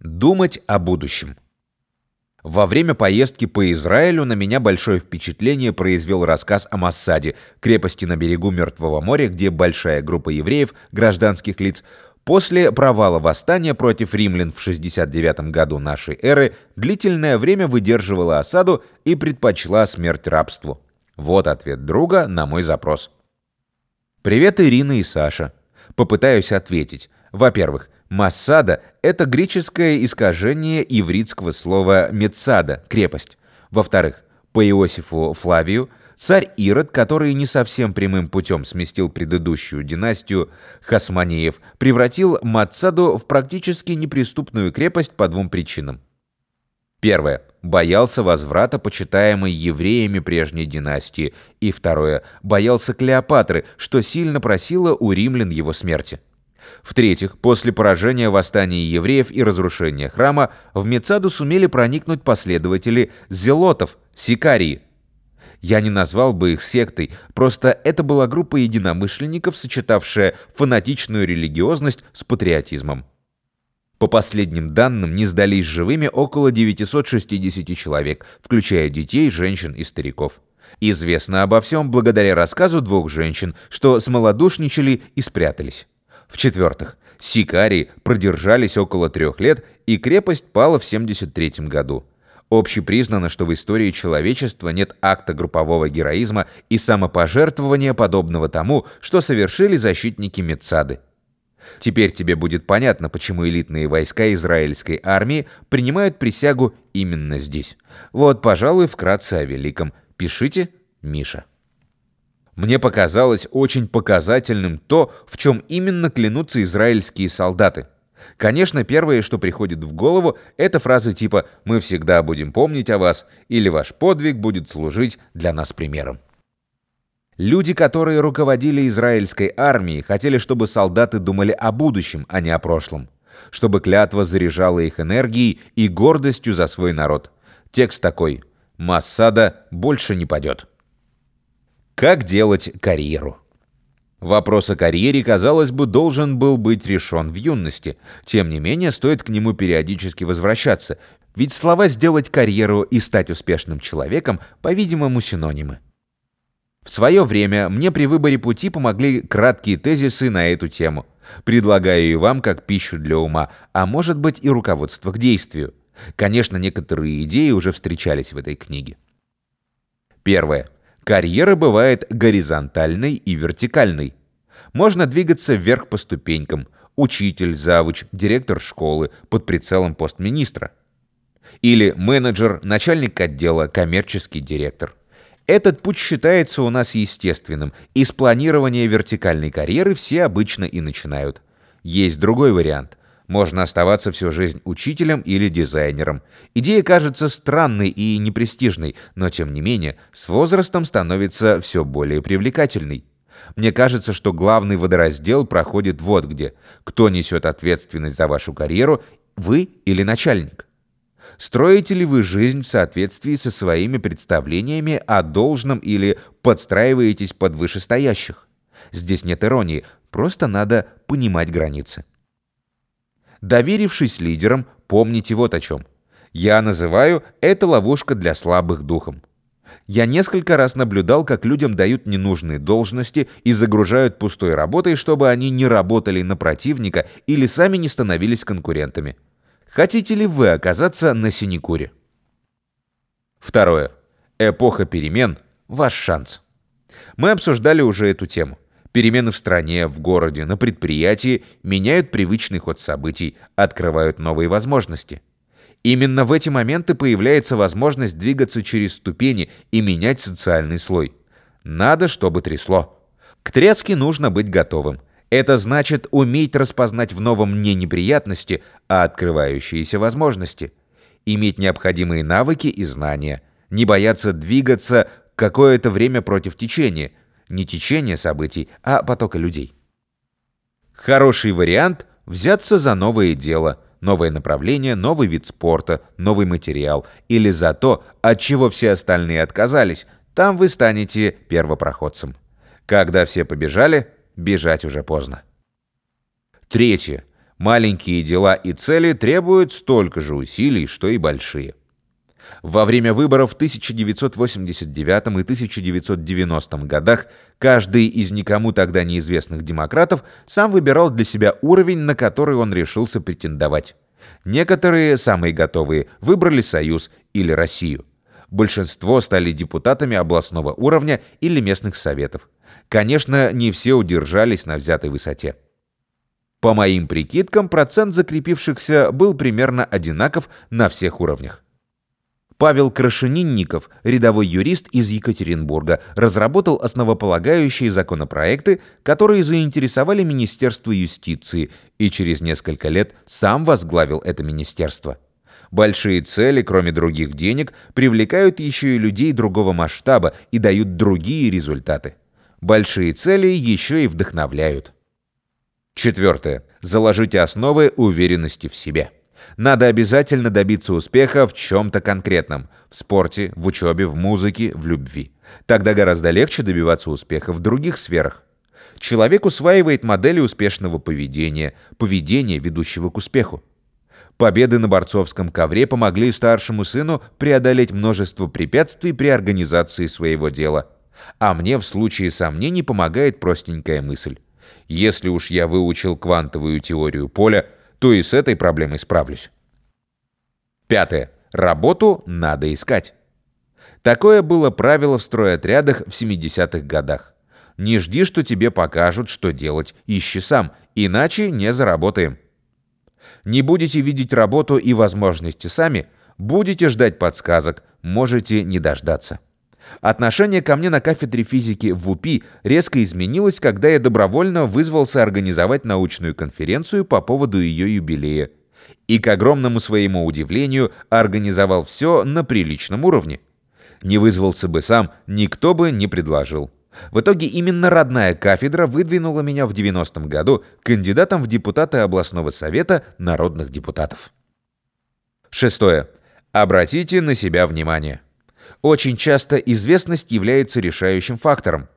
Думать о будущем. Во время поездки по Израилю на меня большое впечатление произвел рассказ о Массаде, крепости на берегу Мертвого моря, где большая группа евреев, гражданских лиц, после провала восстания против римлян в 69 году нашей эры длительное время выдерживала осаду и предпочла смерть рабству. Вот ответ друга на мой запрос. Привет, Ирина и Саша. Попытаюсь ответить. Во-первых, Массада – это греческое искажение ивритского слова «мецада» – крепость. Во-вторых, по Иосифу Флавию царь Ирод, который не совсем прямым путем сместил предыдущую династию Хасманеев, превратил Мацаду в практически неприступную крепость по двум причинам. Первое. Боялся возврата почитаемой евреями прежней династии. И второе. Боялся Клеопатры, что сильно просила у римлян его смерти. В-третьих, после поражения восстания евреев и разрушения храма, в Мецаду сумели проникнуть последователи зелотов, сикарии. Я не назвал бы их сектой, просто это была группа единомышленников, сочетавшая фанатичную религиозность с патриотизмом. По последним данным, не сдались живыми около 960 человек, включая детей, женщин и стариков. Известно обо всем благодаря рассказу двух женщин, что смолодушничали и спрятались. В-четвертых, сикарии продержались около трех лет, и крепость пала в 73 году. Общепризнано, что в истории человечества нет акта группового героизма и самопожертвования, подобного тому, что совершили защитники Мецады. Теперь тебе будет понятно, почему элитные войска израильской армии принимают присягу именно здесь. Вот, пожалуй, вкратце о великом. Пишите, Миша. Мне показалось очень показательным то, в чем именно клянутся израильские солдаты. Конечно, первое, что приходит в голову, это фразы типа «Мы всегда будем помнить о вас» или «Ваш подвиг будет служить для нас примером». Люди, которые руководили израильской армией, хотели, чтобы солдаты думали о будущем, а не о прошлом. Чтобы клятва заряжала их энергией и гордостью за свой народ. Текст такой «Массада больше не падет». Как делать карьеру? Вопрос о карьере, казалось бы, должен был быть решен в юности. Тем не менее, стоит к нему периодически возвращаться, ведь слова «сделать карьеру» и «стать успешным человеком» по-видимому синонимы. В свое время мне при выборе пути помогли краткие тезисы на эту тему. Предлагаю и вам как пищу для ума, а может быть и руководство к действию. Конечно, некоторые идеи уже встречались в этой книге. Первое. Карьера бывает горизонтальной и вертикальной. Можно двигаться вверх по ступенькам. Учитель, завуч, директор школы под прицелом постминистра. Или менеджер, начальник отдела, коммерческий директор. Этот путь считается у нас естественным, и с планирования вертикальной карьеры все обычно и начинают. Есть другой вариант – можно оставаться всю жизнь учителем или дизайнером. Идея кажется странной и непрестижной, но тем не менее с возрастом становится все более привлекательной. Мне кажется, что главный водораздел проходит вот где. Кто несет ответственность за вашу карьеру, вы или начальник? Строите ли вы жизнь в соответствии со своими представлениями о должном или подстраиваетесь под вышестоящих? Здесь нет иронии, просто надо понимать границы. Доверившись лидерам, помните вот о чем. Я называю это ловушка для слабых духом. Я несколько раз наблюдал, как людям дают ненужные должности и загружают пустой работой, чтобы они не работали на противника или сами не становились конкурентами. Хотите ли вы оказаться на синекуре? Второе. Эпоха перемен – ваш шанс. Мы обсуждали уже эту тему. Перемены в стране, в городе, на предприятии меняют привычный ход событий, открывают новые возможности. Именно в эти моменты появляется возможность двигаться через ступени и менять социальный слой. Надо, чтобы трясло. К тряске нужно быть готовым. Это значит уметь распознать в новом не неприятности, а открывающиеся возможности. Иметь необходимые навыки и знания. Не бояться двигаться какое-то время против течения – не течение событий, а потока людей. Хороший вариант – взяться за новое дело, новое направление, новый вид спорта, новый материал или за то, от чего все остальные отказались, там вы станете первопроходцем. Когда все побежали, бежать уже поздно. Третье. Маленькие дела и цели требуют столько же усилий, что и большие. Во время выборов в 1989 и 1990 годах каждый из никому тогда неизвестных демократов сам выбирал для себя уровень, на который он решился претендовать. Некоторые, самые готовые, выбрали Союз или Россию. Большинство стали депутатами областного уровня или местных советов. Конечно, не все удержались на взятой высоте. По моим прикидкам, процент закрепившихся был примерно одинаков на всех уровнях. Павел Крашенинников, рядовой юрист из Екатеринбурга, разработал основополагающие законопроекты, которые заинтересовали Министерство юстиции, и через несколько лет сам возглавил это министерство. Большие цели, кроме других денег, привлекают еще и людей другого масштаба и дают другие результаты. Большие цели еще и вдохновляют. Четвертое. Заложите основы уверенности в себе. Надо обязательно добиться успеха в чем-то конкретном. В спорте, в учебе, в музыке, в любви. Тогда гораздо легче добиваться успеха в других сферах. Человек усваивает модели успешного поведения, поведения, ведущего к успеху. Победы на борцовском ковре помогли старшему сыну преодолеть множество препятствий при организации своего дела. А мне в случае сомнений помогает простенькая мысль. Если уж я выучил квантовую теорию поля, то и с этой проблемой справлюсь. Пятое. Работу надо искать. Такое было правило в стройотрядах в 70-х годах. Не жди, что тебе покажут, что делать, ищи сам, иначе не заработаем. Не будете видеть работу и возможности сами, будете ждать подсказок, можете не дождаться. Отношение ко мне на кафедре физики в УПИ резко изменилось, когда я добровольно вызвался организовать научную конференцию по поводу ее юбилея. И, к огромному своему удивлению, организовал все на приличном уровне. Не вызвался бы сам, никто бы не предложил. В итоге именно родная кафедра выдвинула меня в 90-м году кандидатом в депутаты областного совета народных депутатов. Шестое. Обратите на себя внимание. Очень часто известность является решающим фактором.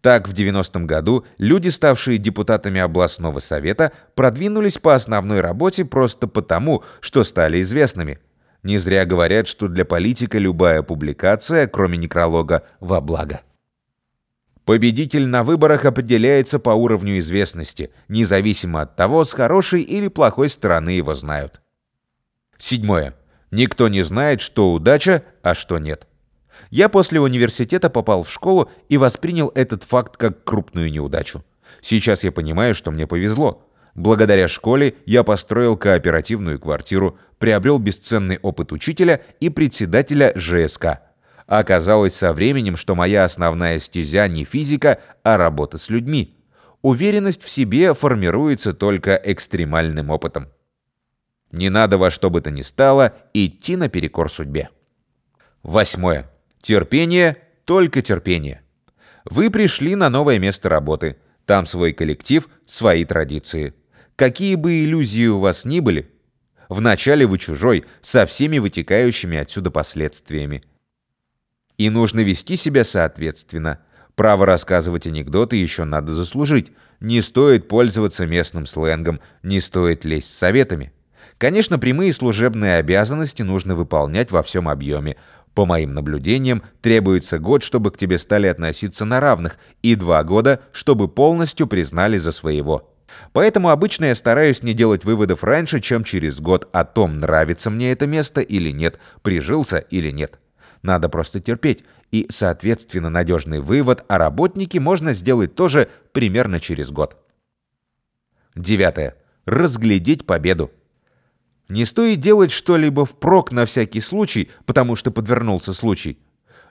Так, в 90-м году люди, ставшие депутатами областного совета, продвинулись по основной работе просто потому, что стали известными. Не зря говорят, что для политика любая публикация, кроме некролога, во благо. Победитель на выборах определяется по уровню известности, независимо от того, с хорошей или плохой стороны его знают. Седьмое. Никто не знает, что удача, а что нет. Я после университета попал в школу и воспринял этот факт как крупную неудачу. Сейчас я понимаю, что мне повезло. Благодаря школе я построил кооперативную квартиру, приобрел бесценный опыт учителя и председателя ЖСК. Оказалось со временем, что моя основная стезя не физика, а работа с людьми. Уверенность в себе формируется только экстремальным опытом. Не надо во что бы то ни стало идти наперекор судьбе. Восьмое. Терпение, только терпение. Вы пришли на новое место работы. Там свой коллектив, свои традиции. Какие бы иллюзии у вас ни были, вначале вы чужой, со всеми вытекающими отсюда последствиями. И нужно вести себя соответственно. Право рассказывать анекдоты еще надо заслужить. Не стоит пользоваться местным сленгом, не стоит лезть советами. Конечно, прямые служебные обязанности нужно выполнять во всем объеме, по моим наблюдениям, требуется год, чтобы к тебе стали относиться на равных, и два года, чтобы полностью признали за своего. Поэтому обычно я стараюсь не делать выводов раньше, чем через год о том, нравится мне это место или нет, прижился или нет. Надо просто терпеть, и, соответственно, надежный вывод о работнике можно сделать тоже примерно через год. Девятое. Разглядеть победу. Не стоит делать что-либо впрок на всякий случай, потому что подвернулся случай.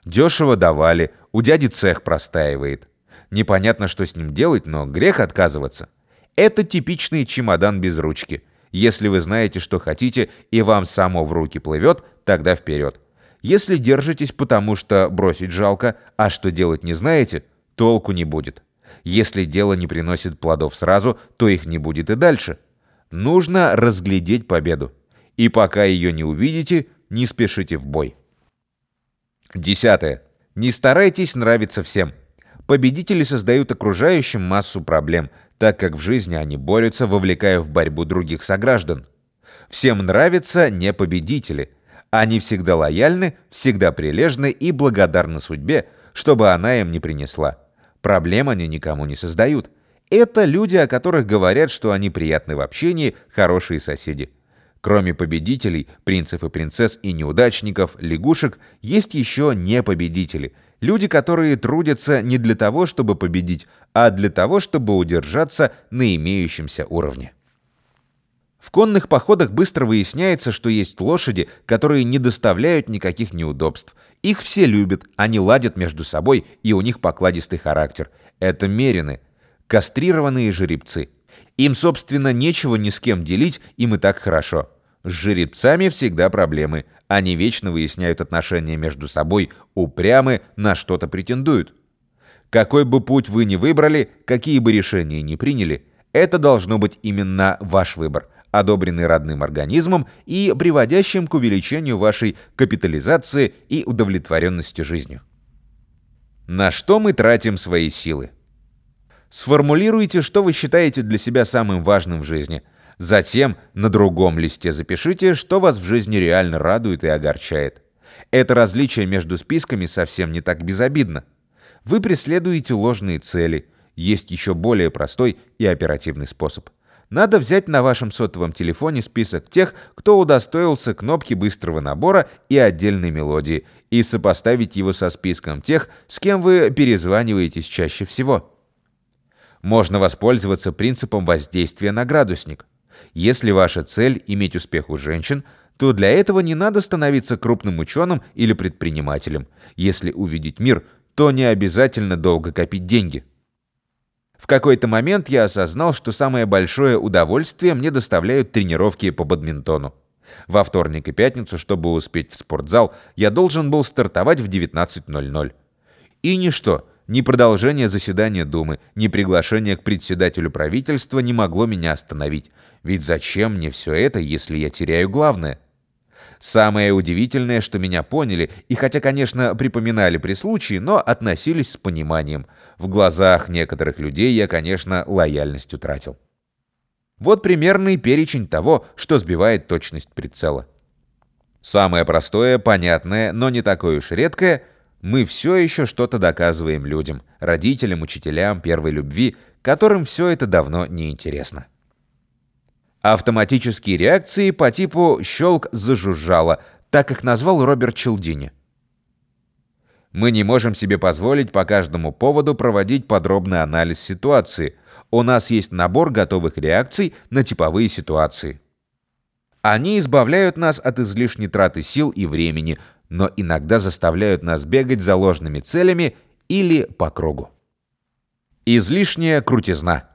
Дешево давали, у дяди цех простаивает. Непонятно, что с ним делать, но грех отказываться. Это типичный чемодан без ручки. Если вы знаете, что хотите, и вам само в руки плывет, тогда вперед. Если держитесь потому, что бросить жалко, а что делать не знаете, толку не будет. Если дело не приносит плодов сразу, то их не будет и дальше. Нужно разглядеть победу. И пока ее не увидите, не спешите в бой. Десятое. Не старайтесь нравиться всем. Победители создают окружающим массу проблем. так как в жизни они борются, вовлекая в борьбу других сограждан. Всем нравятся не победители. Они всегда лояльны, всегда прилежны и благодарны судьбе, чтобы она им не принесла. Проблем они никому не создают. Это люди, о которых говорят, что они приятны в общении, хорошие соседи. Кроме победителей, принцев и принцесс и неудачников, лягушек, есть еще непобедители. Люди, которые трудятся не для того, чтобы победить, а для того, чтобы удержаться на имеющемся уровне. В конных походах быстро выясняется, что есть лошади, которые не доставляют никаких неудобств. Их все любят, они ладят между собой, и у них покладистый характер. Это мерины, кастрированные жеребцы. Им, собственно, нечего ни с кем делить, им и так хорошо. С жеребцами всегда проблемы. Они вечно выясняют отношения между собой, упрямы, на что-то претендуют. Какой бы путь вы ни выбрали, какие бы решения ни приняли, это должно быть именно ваш выбор, одобренный родным организмом и приводящим к увеличению вашей капитализации и удовлетворенности жизнью. На что мы тратим свои силы? Сформулируйте, что вы считаете для себя самым важным в жизни – Затем на другом листе запишите, что вас в жизни реально радует и огорчает. Это различие между списками совсем не так безобидно. Вы преследуете ложные цели. Есть еще более простой и оперативный способ. Надо взять на вашем сотовом телефоне список тех, кто удостоился кнопки быстрого набора и отдельной мелодии, и сопоставить его со списком тех, с кем вы перезваниваетесь чаще всего. Можно воспользоваться принципом воздействия на градусник. Если ваша цель – иметь успех у женщин, то для этого не надо становиться крупным ученым или предпринимателем. Если увидеть мир, то не обязательно долго копить деньги. В какой-то момент я осознал, что самое большое удовольствие мне доставляют тренировки по бадминтону. Во вторник и пятницу, чтобы успеть в спортзал, я должен был стартовать в 19.00. И ничто – ни продолжение заседания Думы, ни приглашение к председателю правительства не могло меня остановить. Ведь зачем мне все это, если я теряю главное? Самое удивительное, что меня поняли, и хотя, конечно, припоминали при случае, но относились с пониманием. В глазах некоторых людей я, конечно, лояльность утратил. Вот примерный перечень того, что сбивает точность прицела. Самое простое, понятное, но не такое уж редкое – мы все еще что-то доказываем людям, родителям, учителям, первой любви, которым все это давно не интересно. Автоматические реакции по типу «щелк зажужжало», так их назвал Роберт Челдини. Мы не можем себе позволить по каждому поводу проводить подробный анализ ситуации. У нас есть набор готовых реакций на типовые ситуации. Они избавляют нас от излишней траты сил и времени, но иногда заставляют нас бегать за ложными целями или по кругу. Излишняя крутизна.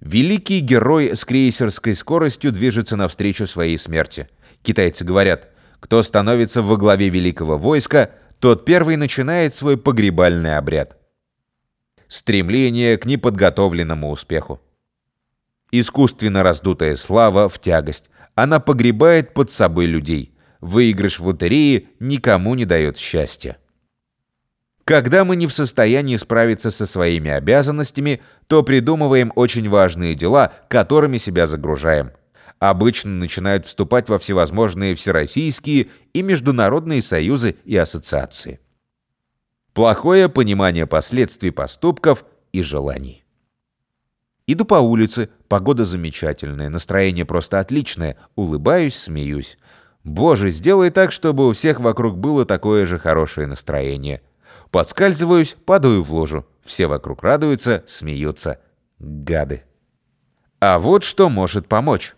Великий герой с крейсерской скоростью движется навстречу своей смерти. Китайцы говорят, кто становится во главе великого войска, тот первый начинает свой погребальный обряд. Стремление к неподготовленному успеху. Искусственно раздутая слава в тягость. Она погребает под собой людей – Выигрыш в лотерее никому не дает счастья. Когда мы не в состоянии справиться со своими обязанностями, то придумываем очень важные дела, которыми себя загружаем. Обычно начинают вступать во всевозможные всероссийские и международные союзы и ассоциации. Плохое понимание последствий поступков и желаний. Иду по улице, погода замечательная, настроение просто отличное, улыбаюсь, смеюсь. Боже, сделай так, чтобы у всех вокруг было такое же хорошее настроение. Подскальзываюсь, падаю в ложу. Все вокруг радуются, смеются. Гады. А вот что может помочь.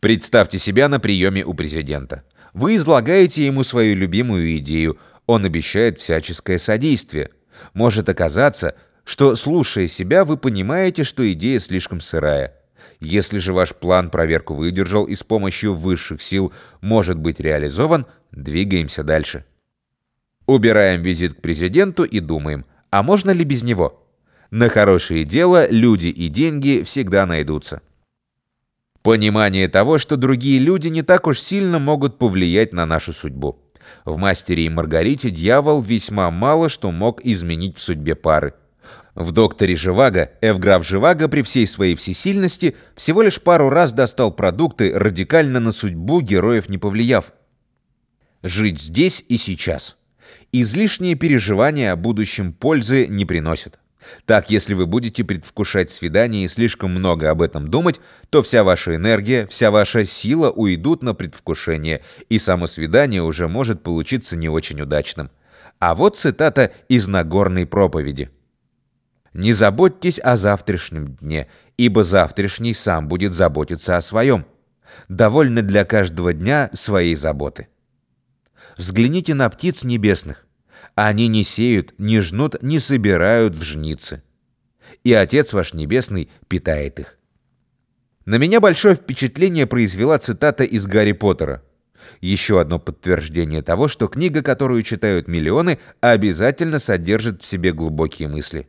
Представьте себя на приеме у президента. Вы излагаете ему свою любимую идею. Он обещает всяческое содействие. Может оказаться, что, слушая себя, вы понимаете, что идея слишком сырая. Если же ваш план проверку выдержал и с помощью высших сил может быть реализован, двигаемся дальше. Убираем визит к президенту и думаем, а можно ли без него? На хорошее дело люди и деньги всегда найдутся. Понимание того, что другие люди не так уж сильно могут повлиять на нашу судьбу. В «Мастере и Маргарите» дьявол весьма мало что мог изменить в судьбе пары. В «Докторе Живаго» Эвграф Живаго при всей своей всесильности всего лишь пару раз достал продукты, радикально на судьбу героев не повлияв. Жить здесь и сейчас. Излишние переживания о будущем пользы не приносят. Так, если вы будете предвкушать свидание и слишком много об этом думать, то вся ваша энергия, вся ваша сила уйдут на предвкушение, и само свидание уже может получиться не очень удачным. А вот цитата из Нагорной проповеди. Не заботьтесь о завтрашнем дне, ибо завтрашний сам будет заботиться о своем. Довольно для каждого дня своей заботы. Взгляните на птиц небесных. Они не сеют, не жнут, не собирают в жницы. И Отец ваш Небесный питает их. На меня большое впечатление произвела цитата из Гарри Поттера. Еще одно подтверждение того, что книга, которую читают миллионы, обязательно содержит в себе глубокие мысли.